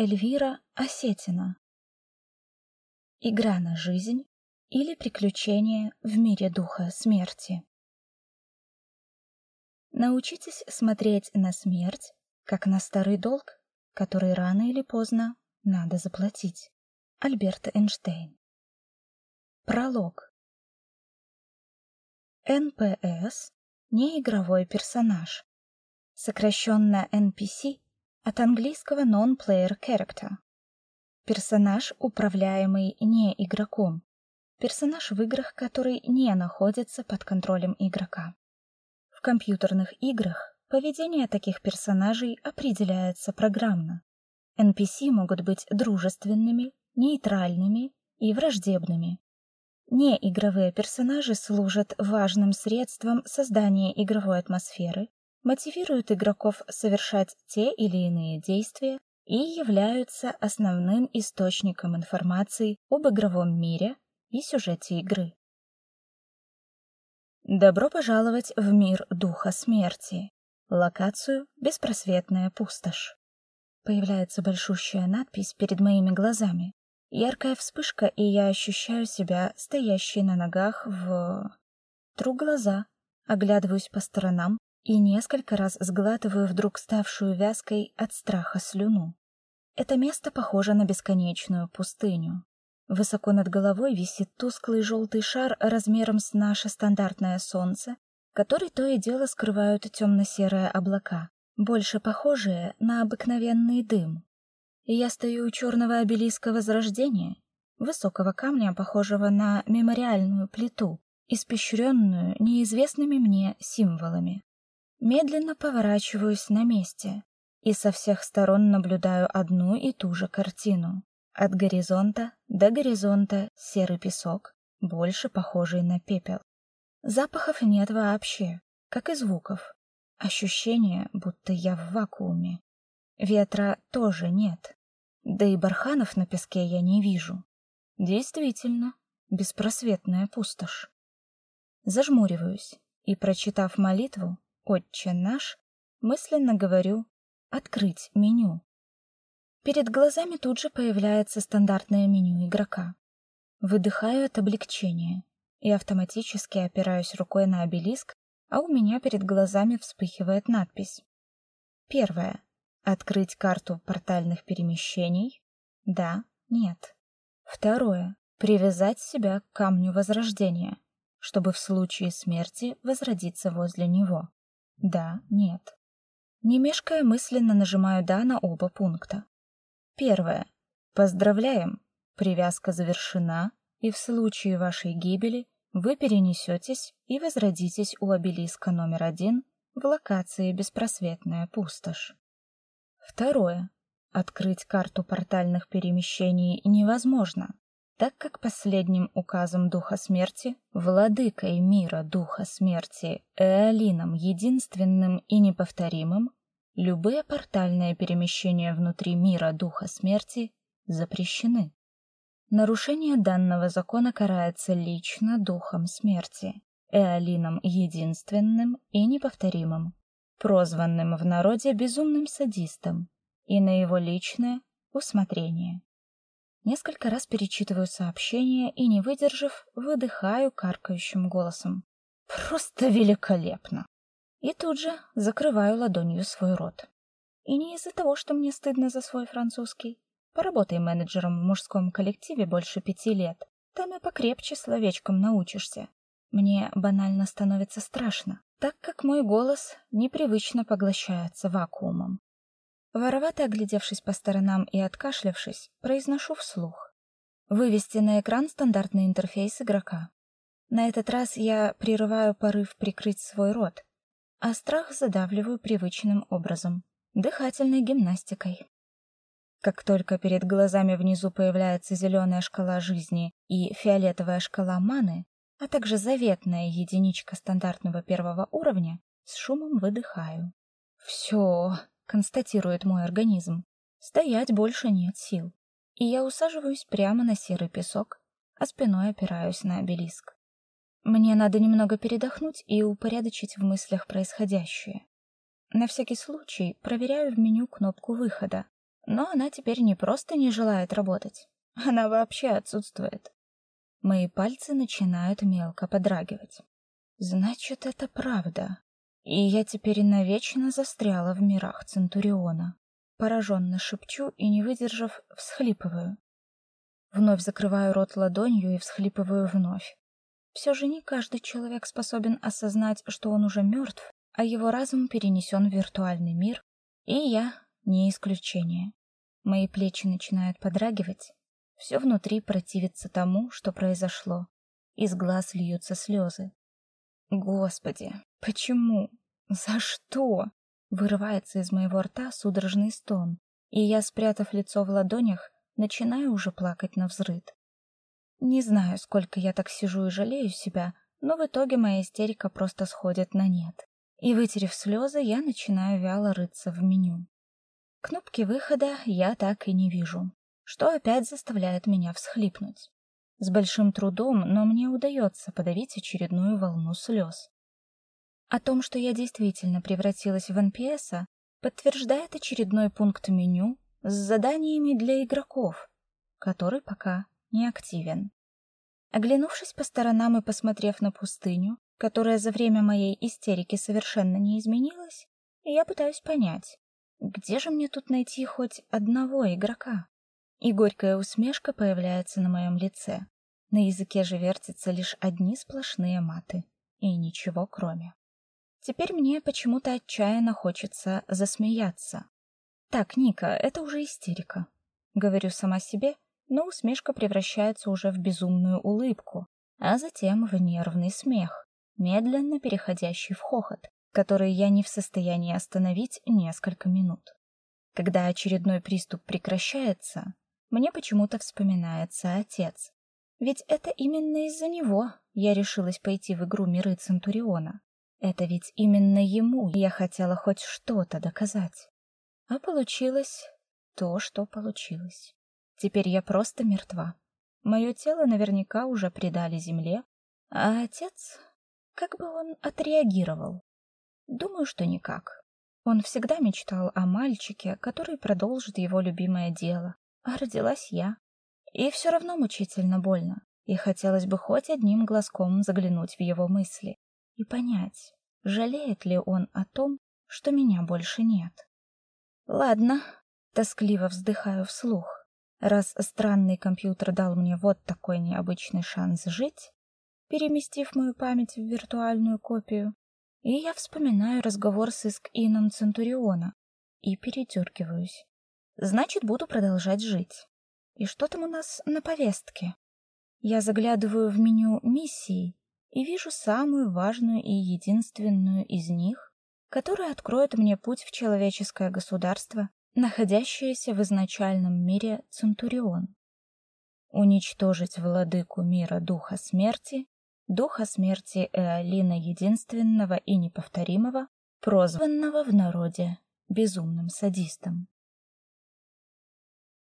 Эльвира Осетина. Игра на жизнь или приключение в мире духа смерти. Научитесь смотреть на смерть как на старый долг, который рано или поздно надо заплатить. Альберт Эйнштейн. Пролог. НПС не игровой персонаж. Сокращенно NPC от английского non-player character. Персонаж, управляемый не игроком. Персонаж в играх, который не находится под контролем игрока. В компьютерных играх поведение таких персонажей определяется программно. NPC могут быть дружественными, нейтральными и враждебными. Неигровые персонажи служат важным средством создания игровой атмосферы, мотивируют игроков совершать те или иные действия и являются основным источником информации об игровом мире и сюжете игры. Добро пожаловать в мир духа смерти. Локацию Беспросветная пустошь. Появляется большущая надпись перед моими глазами. Яркая вспышка, и я ощущаю себя стоящей на ногах в... Тру глаза, оглядываюсь по сторонам и несколько раз сглатываю вдруг ставшую вязкой от страха слюну. Это место похоже на бесконечную пустыню. Высоко над головой висит тусклый желтый шар размером с наше стандартное солнце, который то и дело скрывают темно-серые облака, больше похожие на обыкновенный дым я стою у черного обелиска Возрождения, высокого камня, похожего на мемориальную плиту, испещренную неизвестными мне символами. Медленно поворачиваюсь на месте и со всех сторон наблюдаю одну и ту же картину. От горизонта до горизонта серый песок, больше похожий на пепел. Запахов нет вообще, как и звуков. Ощущение, будто я в вакууме. Ветра тоже нет. Да и барханов на песке я не вижу. Действительно, беспросветная пустошь. Зажмуриваюсь и, прочитав молитву «Отче наш», мысленно говорю «Открыть меню». Перед глазами тут же появляется стандартное меню игрока. Выдыхаю от облегчения и автоматически опираюсь рукой на обелиск, а у меня перед глазами вспыхивает надпись. Первое. Открыть карту портальных перемещений? Да, нет. Второе. Привязать себя к камню возрождения, чтобы в случае смерти возродиться возле него. Да, нет. Не мешкая, мысленно нажимаю «да» на оба пункта. Первое. Поздравляем! Привязка завершена, и в случае вашей гибели вы перенесетесь и возродитесь у обелиска номер один в локации «Беспросветная пустошь». Второе. Открыть карту портальных перемещений невозможно, так как последним указом Духа Смерти, владыкой мира Духа Смерти, Эолином единственным и неповторимым, любые портальные перемещения внутри мира Духа Смерти запрещены. Нарушение данного закона карается лично Духом Смерти, Эолином единственным и неповторимым прозванным в народе безумным садистом, и на его личное усмотрение. Несколько раз перечитываю сообщение и, не выдержав, выдыхаю каркающим голосом. Просто великолепно! И тут же закрываю ладонью свой рот. И не из-за того, что мне стыдно за свой французский. Поработай менеджером в мужском коллективе больше пяти лет. Там и покрепче словечком научишься. Мне банально становится страшно так как мой голос непривычно поглощается вакуумом. Воровато оглядевшись по сторонам и откашлявшись, произношу вслух. Вывести на экран стандартный интерфейс игрока. На этот раз я прерываю порыв прикрыть свой рот, а страх задавливаю привычным образом дыхательной гимнастикой. Как только перед глазами внизу появляется зеленая шкала жизни и фиолетовая шкала маны, а также заветная единичка стандартного первого уровня, с шумом выдыхаю. «Все», — констатирует мой организм, — «стоять больше нет сил». И я усаживаюсь прямо на серый песок, а спиной опираюсь на обелиск. Мне надо немного передохнуть и упорядочить в мыслях происходящее. На всякий случай проверяю в меню кнопку выхода, Но она теперь не просто не желает работать, она вообще отсутствует. Мои пальцы начинают мелко подрагивать. Значит, это правда. И я теперь навечно застряла в мирах Центуриона. Пораженно шепчу и, не выдержав, всхлипываю. Вновь закрываю рот ладонью и всхлипываю вновь. Все же не каждый человек способен осознать, что он уже мертв, а его разум перенесен в виртуальный мир, и я не исключение. Мои плечи начинают подрагивать, все внутри противится тому, что произошло. Из глаз льются слезы. Господи, почему? За что? Вырывается из моего рта судорожный стон, и я, спрятав лицо в ладонях, начинаю уже плакать на взрыд. Не знаю, сколько я так сижу и жалею себя, но в итоге моя истерика просто сходит на нет. И вытерев слезы, я начинаю вяло рыться в меню. Кнопки выхода я так и не вижу, что опять заставляет меня всхлипнуть. С большим трудом, но мне удается подавить очередную волну слез. О том, что я действительно превратилась в НПСа, подтверждает очередной пункт меню с заданиями для игроков, который пока не активен. Оглянувшись по сторонам и посмотрев на пустыню, которая за время моей истерики совершенно не изменилась, я пытаюсь понять, где же мне тут найти хоть одного игрока? И горькая усмешка появляется на моем лице. На языке же вертятся лишь одни сплошные маты. И ничего кроме. Теперь мне почему-то отчаянно хочется засмеяться. Так, Ника, это уже истерика. Говорю сама себе, но усмешка превращается уже в безумную улыбку, а затем в нервный смех, медленно переходящий в хохот, который я не в состоянии остановить несколько минут. Когда очередной приступ прекращается, мне почему-то вспоминается отец. Ведь это именно из-за него я решилась пойти в игру Миры Центуриона. Это ведь именно ему я хотела хоть что-то доказать. А получилось то, что получилось. Теперь я просто мертва. Мое тело наверняка уже предали земле, а отец, как бы он отреагировал? Думаю, что никак. Он всегда мечтал о мальчике, который продолжит его любимое дело, а родилась я. И все равно мучительно больно, и хотелось бы хоть одним глазком заглянуть в его мысли и понять, жалеет ли он о том, что меня больше нет. Ладно, тоскливо вздыхаю вслух. Раз странный компьютер дал мне вот такой необычный шанс жить, переместив мою память в виртуальную копию, и я вспоминаю разговор с Иск-Ином Центуриона и передергиваюсь. Значит, буду продолжать жить. И что там у нас на повестке? Я заглядываю в меню миссий и вижу самую важную и единственную из них, которая откроет мне путь в человеческое государство, находящееся в изначальном мире Центурион. Уничтожить владыку мира Духа Смерти, Духа Смерти Эолина Единственного и Неповторимого, прозванного в народе безумным садистом.